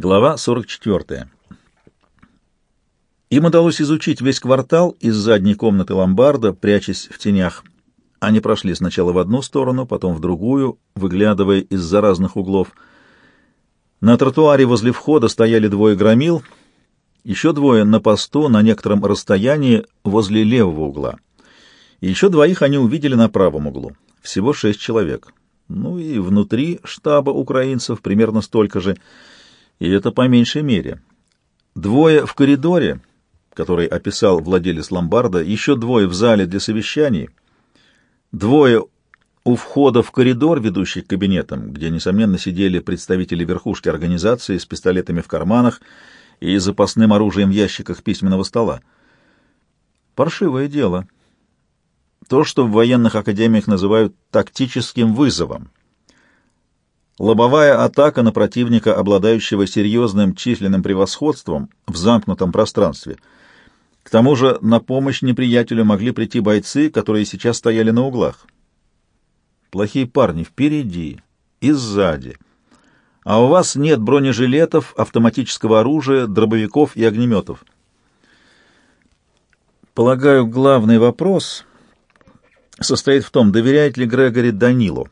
Глава 44. Им удалось изучить весь квартал из задней комнаты ломбарда, прячась в тенях. Они прошли сначала в одну сторону, потом в другую, выглядывая из-за разных углов. На тротуаре возле входа стояли двое громил, еще двое на посту на некотором расстоянии возле левого угла. И еще двоих они увидели на правом углу. Всего шесть человек. Ну и внутри штаба украинцев примерно столько же — и это по меньшей мере. Двое в коридоре, который описал владелец ломбарда, еще двое в зале для совещаний, двое у входа в коридор, ведущий к кабинетам, где, несомненно, сидели представители верхушки организации с пистолетами в карманах и запасным оружием в ящиках письменного стола. Паршивое дело. То, что в военных академиях называют тактическим вызовом. Лобовая атака на противника, обладающего серьезным численным превосходством в замкнутом пространстве. К тому же на помощь неприятелю могли прийти бойцы, которые сейчас стояли на углах. Плохие парни впереди и сзади. А у вас нет бронежилетов, автоматического оружия, дробовиков и огнеметов. Полагаю, главный вопрос состоит в том, доверяет ли Грегори Данилу,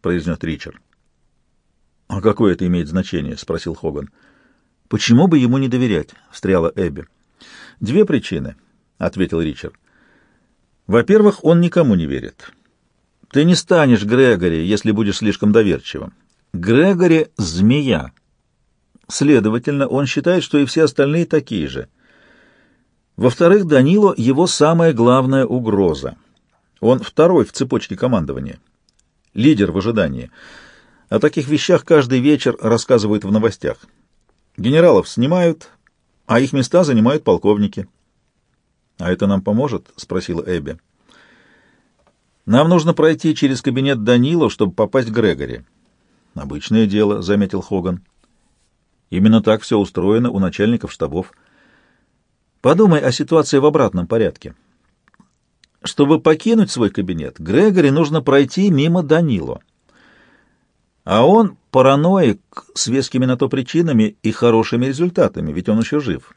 произнес Ричард. «А какое это имеет значение?» — спросил Хоган. «Почему бы ему не доверять?» — встряла Эбби. «Две причины», — ответил Ричард. «Во-первых, он никому не верит. Ты не станешь Грегори, если будешь слишком доверчивым. Грегори — змея. Следовательно, он считает, что и все остальные такие же. Во-вторых, Данило — его самая главная угроза. Он второй в цепочке командования. Лидер в ожидании — о таких вещах каждый вечер рассказывают в новостях. Генералов снимают, а их места занимают полковники. — А это нам поможет? — спросила Эбби. — Нам нужно пройти через кабинет Данила, чтобы попасть к Грегори. — Обычное дело, — заметил Хоган. Именно так все устроено у начальников штабов. Подумай о ситуации в обратном порядке. Чтобы покинуть свой кабинет, Грегори нужно пройти мимо Данило. А он параноик с вескими на то причинами и хорошими результатами, ведь он еще жив.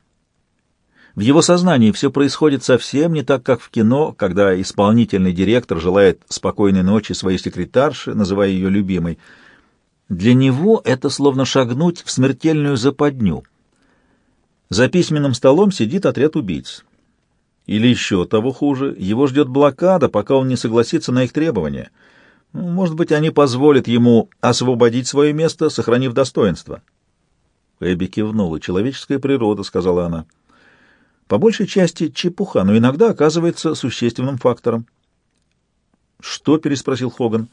В его сознании все происходит совсем не так, как в кино, когда исполнительный директор желает спокойной ночи своей секретарше, называя ее любимой. Для него это словно шагнуть в смертельную западню. За письменным столом сидит отряд убийц. Или еще того хуже, его ждет блокада, пока он не согласится на их требования — может быть, они позволят ему освободить свое место, сохранив достоинство. Эбби кивнула. «Человеческая природа», — сказала она. «По большей части чепуха, но иногда оказывается существенным фактором». «Что?» — переспросил Хоган.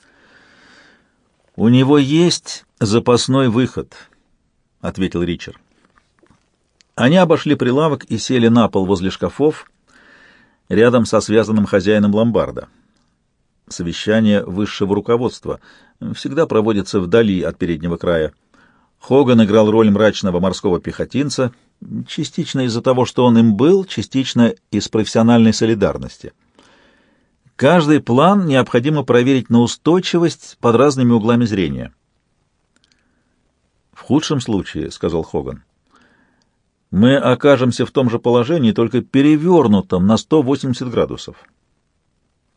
«У него есть запасной выход», — ответил Ричард. Они обошли прилавок и сели на пол возле шкафов, рядом со связанным хозяином ломбарда. Совещание высшего руководства всегда проводится вдали от переднего края. Хоган играл роль мрачного морского пехотинца, частично из-за того, что он им был, частично из профессиональной солидарности. Каждый план необходимо проверить на устойчивость под разными углами зрения. «В худшем случае», — сказал Хоган, — «мы окажемся в том же положении, только перевернутом на 180 градусов».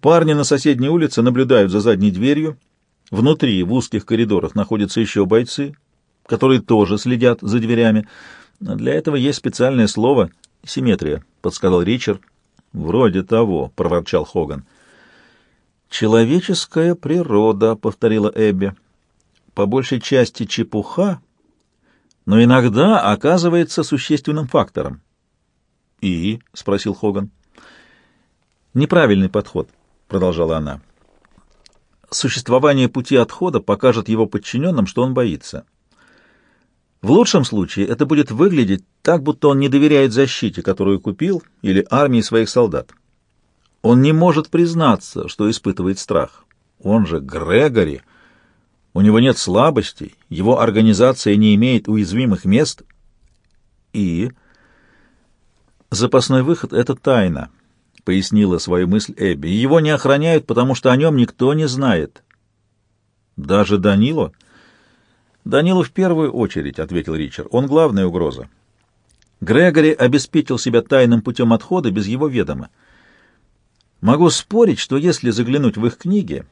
Парни на соседней улице наблюдают за задней дверью. Внутри, в узких коридорах, находятся еще бойцы, которые тоже следят за дверями. Для этого есть специальное слово «симметрия», — подсказал Ричард. «Вроде того», — проворчал Хоган. «Человеческая природа», — повторила Эбби. «По большей части чепуха, но иногда оказывается существенным фактором». «И?» — спросил Хоган. «Неправильный подход» продолжала она. Существование пути отхода покажет его подчиненным, что он боится. В лучшем случае это будет выглядеть так, будто он не доверяет защите, которую купил, или армии своих солдат. Он не может признаться, что испытывает страх. Он же Грегори. У него нет слабостей, его организация не имеет уязвимых мест. И запасной выход — это тайна. — пояснила свою мысль Эбби. «Его не охраняют, потому что о нем никто не знает». «Даже Данило?» «Данилу в первую очередь», — ответил Ричард. «Он главная угроза. Грегори обеспечил себя тайным путем отхода без его ведома. Могу спорить, что если заглянуть в их книги,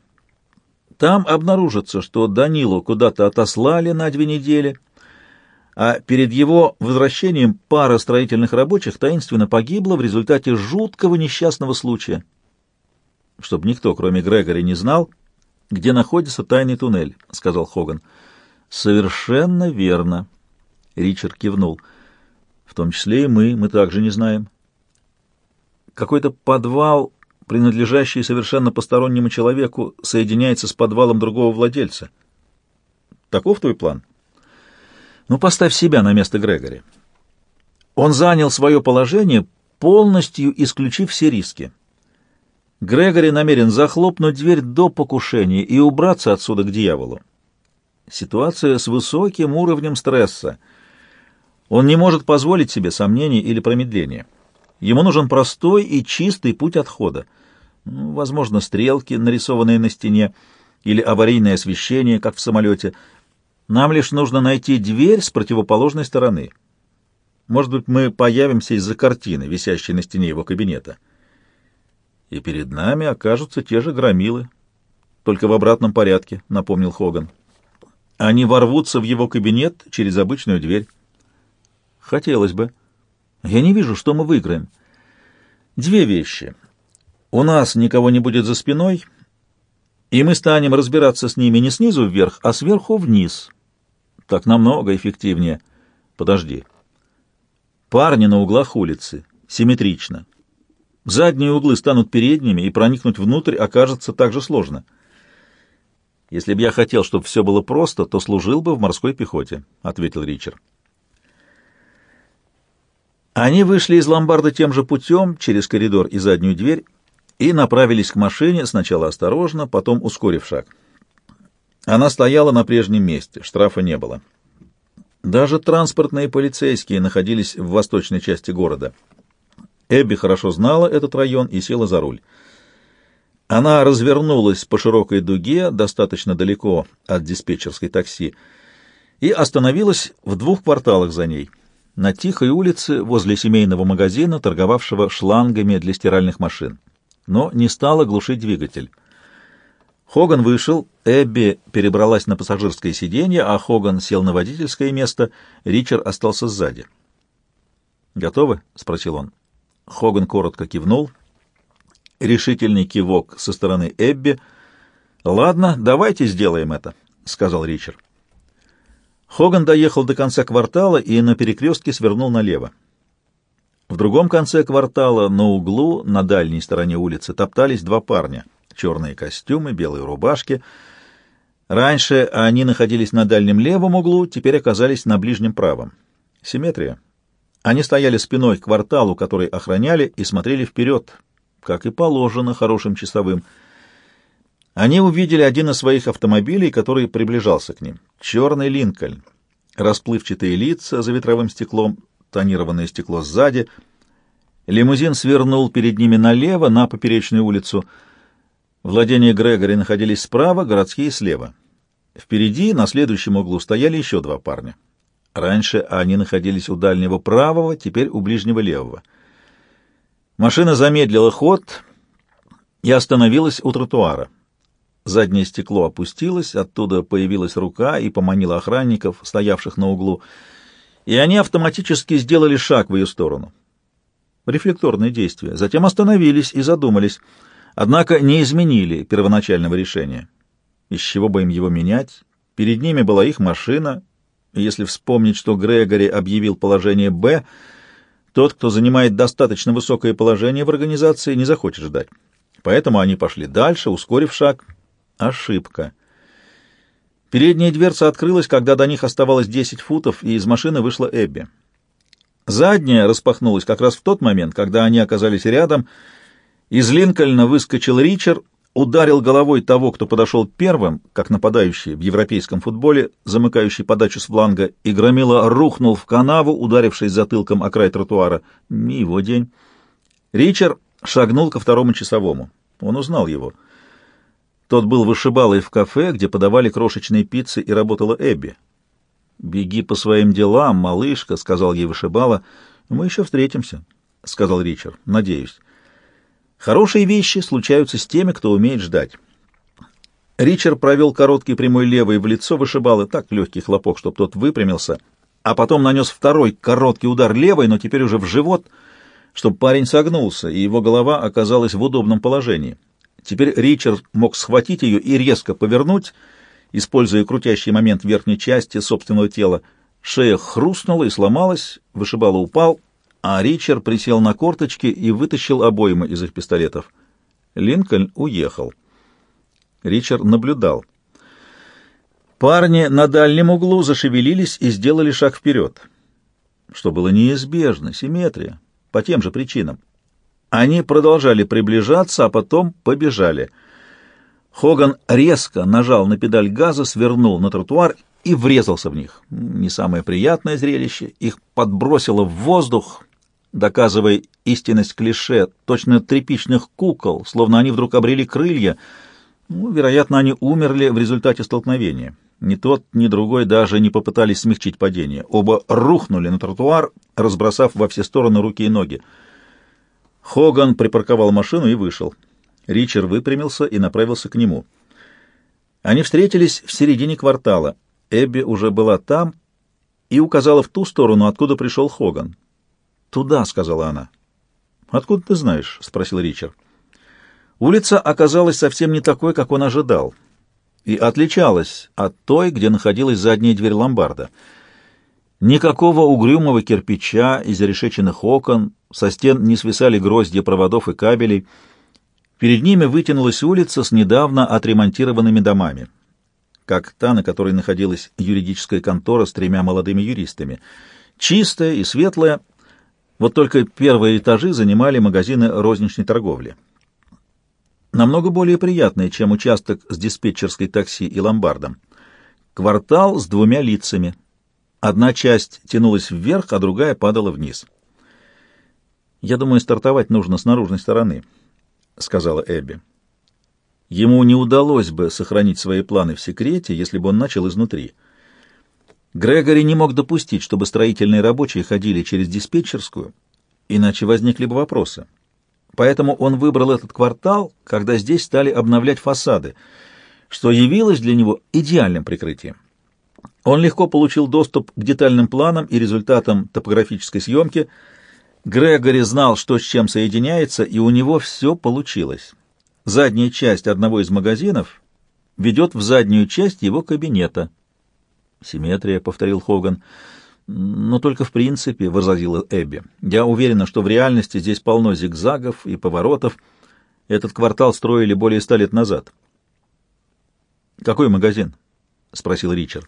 там обнаружится, что Данилу куда-то отослали на две недели, а перед его возвращением пара строительных рабочих таинственно погибла в результате жуткого несчастного случая. Чтобы никто, кроме Грегори, не знал, где находится тайный туннель, — сказал Хоган. — Совершенно верно. Ричард кивнул. — в том числе и мы, мы также не знаем. Какой-то подвал, принадлежащий совершенно постороннему человеку, соединяется с подвалом другого владельца. Таков твой план? Ну, поставь себя на место Грегори. Он занял свое положение, полностью исключив все риски. Грегори намерен захлопнуть дверь до покушения и убраться отсюда к дьяволу. Ситуация с высоким уровнем стресса — он не может позволить себе сомнений или промедления. Ему нужен простой и чистый путь отхода. Ну, возможно, стрелки, нарисованные на стене, или аварийное освещение, как в самолете. Нам лишь нужно найти дверь с противоположной стороны. Может быть, мы появимся из-за картины, висящей на стене его кабинета. И перед нами окажутся те же громилы, только в обратном порядке, — напомнил Хоган. Они ворвутся в его кабинет через обычную дверь. Хотелось бы. Я не вижу, что мы выиграем. Две вещи. У нас никого не будет за спиной, и мы станем разбираться с ними не снизу вверх, а сверху вниз. Так намного эффективнее. Подожди. Парни на углах улицы. Симметрично. Задние углы станут передними, и проникнуть внутрь окажется так же сложно. Если бы я хотел, чтобы все было просто, то служил бы в морской пехоте, — ответил Ричард. Они вышли из ломбарда тем же путем, через коридор и заднюю дверь, и направились к машине, сначала осторожно, потом ускорив шаг. Она стояла на прежнем месте, штрафа не было. Даже транспортные полицейские находились в восточной части города. Эбби хорошо знала этот район и села за руль. Она развернулась по широкой дуге, достаточно далеко от диспетчерской такси, и остановилась в двух кварталах за ней — на тихой улице возле семейного магазина, торговавшего шлангами для стиральных машин. Но не стала глушить двигатель. Хоган вышел, Эбби перебралась на пассажирское сиденье, а Хоган сел на водительское место, Ричард остался сзади. «Готовы?» — спросил он. Хоган коротко кивнул. Решительный кивок со стороны Эбби. «Ладно, давайте сделаем это», — сказал Ричард. Хоган доехал до конца квартала и на перекрестке свернул налево. В другом конце квартала, на углу, на дальней стороне улицы, топтались два парня. Черные костюмы, белые рубашки. Раньше они находились на дальнем левом углу, теперь оказались на ближнем правом. Симметрия. Они стояли спиной к кварталу, который охраняли, и смотрели вперед, как и положено хорошим часовым — они увидели один из своих автомобилей, который приближался к ним. Черный Линкольн. Расплывчатые лица за ветровым стеклом, тонированное стекло сзади. Лимузин свернул перед ними налево, на поперечную улицу. Владения Грегори находились справа, городские слева. Впереди, на следующем углу, стояли еще два парня. Раньше они находились у дальнего правого, теперь у ближнего левого. Машина замедлила ход и остановилась у тротуара. Заднее стекло опустилось, оттуда появилась рука и поманила охранников, стоявших на углу, и они автоматически сделали шаг в ее сторону. Рефлекторное действие. Затем остановились и задумались, однако не изменили первоначального решения. Из чего бы им его менять? Перед ними была их машина, и если вспомнить, что Грегори объявил положение «Б», тот, кто занимает достаточно высокое положение в организации, не захочет ждать. Поэтому они пошли дальше, ускорив шаг — Ошибка. Передняя дверца открылась, когда до них оставалось 10 футов, и из машины вышла Эбби. Задняя распахнулась как раз в тот момент, когда они оказались рядом. Из Линкольна выскочил Ричард, ударил головой того, кто подошел первым, как нападающий в европейском футболе, замыкающий подачу с фланга, и громила рухнул в канаву, ударившись затылком о край тротуара. Не его день. Ричард шагнул ко второму часовому. Он узнал его — тот был вышибалой в кафе, где подавали крошечные пиццы, и работала Эбби. «Беги по своим делам, малышка», — сказал ей вышибала. «Мы еще встретимся», — сказал Ричард. «Надеюсь». Хорошие вещи случаются с теми, кто умеет ждать. Ричард провел короткий прямой левый в лицо вышибалы, так легкий хлопок, чтобы тот выпрямился, а потом нанес второй короткий удар левой, но теперь уже в живот, чтобы парень согнулся, и его голова оказалась в удобном положении. Теперь Ричард мог схватить ее и резко повернуть, используя крутящий момент верхней части собственного тела. Шея хрустнула и сломалась, вышибала упал, а Ричард присел на корточки и вытащил обоймы из их пистолетов. Линкольн уехал. Ричард наблюдал. Парни на дальнем углу зашевелились и сделали шаг вперед, что было неизбежно, симметрия, по тем же причинам. Они продолжали приближаться, а потом побежали. Хоган резко нажал на педаль газа, свернул на тротуар и врезался в них. Не самое приятное зрелище. Их подбросило в воздух, доказывая истинность клише, точно тряпичных кукол, словно они вдруг обрели крылья. Ну, вероятно, они умерли в результате столкновения. Ни тот, ни другой даже не попытались смягчить падение. Оба рухнули на тротуар, разбросав во все стороны руки и ноги. Хоган припарковал машину и вышел. Ричард выпрямился и направился к нему. Они встретились в середине квартала. Эбби уже была там и указала в ту сторону, откуда пришел Хоган. «Туда», — сказала она. «Откуда ты знаешь?» — спросил Ричард. Улица оказалась совсем не такой, как он ожидал, и отличалась от той, где находилась задняя дверь ломбарда. Никакого угрюмого кирпича из решеченных окон, со стен не свисали гроздья проводов и кабелей. Перед ними вытянулась улица с недавно отремонтированными домами, как та, на которой находилась юридическая контора с тремя молодыми юристами. Чистая и светлая, вот только первые этажи занимали магазины розничной торговли. Намного более приятные, чем участок с диспетчерской такси и ломбардом. Квартал с двумя лицами. Одна часть тянулась вверх, а другая падала вниз. «Я думаю, стартовать нужно с наружной стороны», — сказала Эбби. Ему не удалось бы сохранить свои планы в секрете, если бы он начал изнутри. Грегори не мог допустить, чтобы строительные рабочие ходили через диспетчерскую, иначе возникли бы вопросы. Поэтому он выбрал этот квартал, когда здесь стали обновлять фасады, что явилось для него идеальным прикрытием. Он легко получил доступ к детальным планам и результатам топографической съемки. Грегори знал, что с чем соединяется, и у него все получилось. Задняя часть одного из магазинов ведет в заднюю часть его кабинета — «Симметрия», — повторил Хоган. «Но только в принципе», — возразила Эбби. «Я уверена, что в реальности здесь полно зигзагов и поворотов. Этот квартал строили более ста лет назад». «Какой магазин?» — спросил Ричард.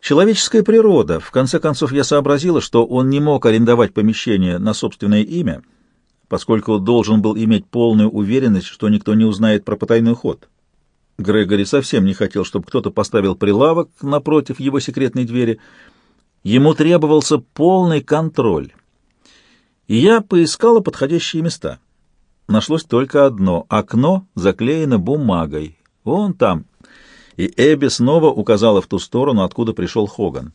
«Человеческая природа. В конце концов, я сообразила, что он не мог арендовать помещение на собственное имя, поскольку должен был иметь полную уверенность, что никто не узнает про потайной ход». Грегори совсем не хотел, чтобы кто-то поставил прилавок напротив его секретной двери. Ему требовался полный контроль. И я поискала подходящие места. Нашлось только одно — окно заклеено бумагой. Вон там. И Эбби снова указала в ту сторону, откуда пришел Хоган.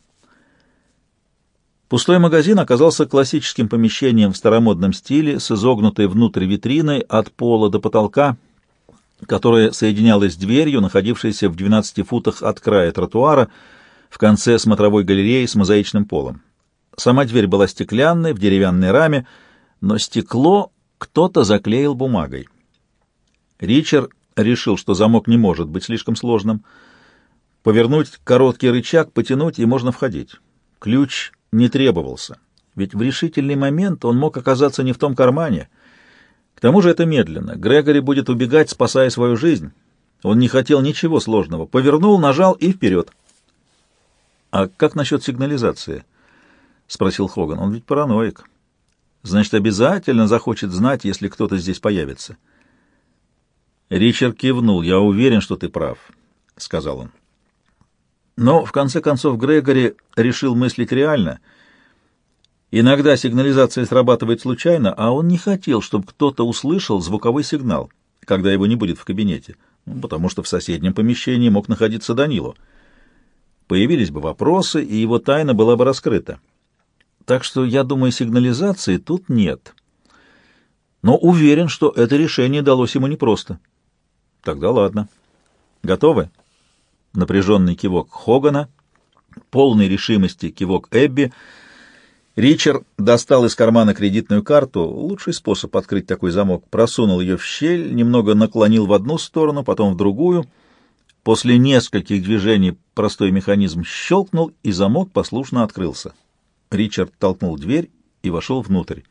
Пустой магазин оказался классическим помещением в старомодном стиле с изогнутой внутрь витриной от пола до потолка — которая соединялась с дверью, находившейся в 12 футах от края тротуара, в конце смотровой галереи с мозаичным полом. Сама дверь была стеклянной, в деревянной раме, но стекло кто-то заклеил бумагой. Ричард решил, что замок не может быть слишком сложным. Повернуть короткий рычаг, потянуть, и можно входить. Ключ не требовался, ведь в решительный момент он мог оказаться не в том кармане — тому же это медленно. Грегори будет убегать, спасая свою жизнь. Он не хотел ничего сложного. Повернул, нажал и вперед. «А как насчет сигнализации?» — спросил Хоган. «Он ведь параноик. Значит, обязательно захочет знать, если кто-то здесь появится». Ричард кивнул. «Я уверен, что ты прав», — сказал он. Но, в конце концов, Грегори решил мыслить реально — Иногда сигнализация срабатывает случайно, а он не хотел, чтобы кто-то услышал звуковой сигнал, когда его не будет в кабинете, ну, потому что в соседнем помещении мог находиться Данило. появились бы вопросы, и его тайна была бы раскрыта. Так что, я думаю, сигнализации тут нет. Но уверен, что это решение далось ему непросто. Тогда ладно. Готовы? Напряженный кивок Хогана, полной решимости кивок Эбби. Ричард достал из кармана кредитную карту, лучший способ открыть такой замок, просунул ее в щель, немного наклонил в одну сторону, потом в другую. После нескольких движений простой механизм щелкнул, и замок послушно открылся. Ричард толкнул дверь и вошел внутрь.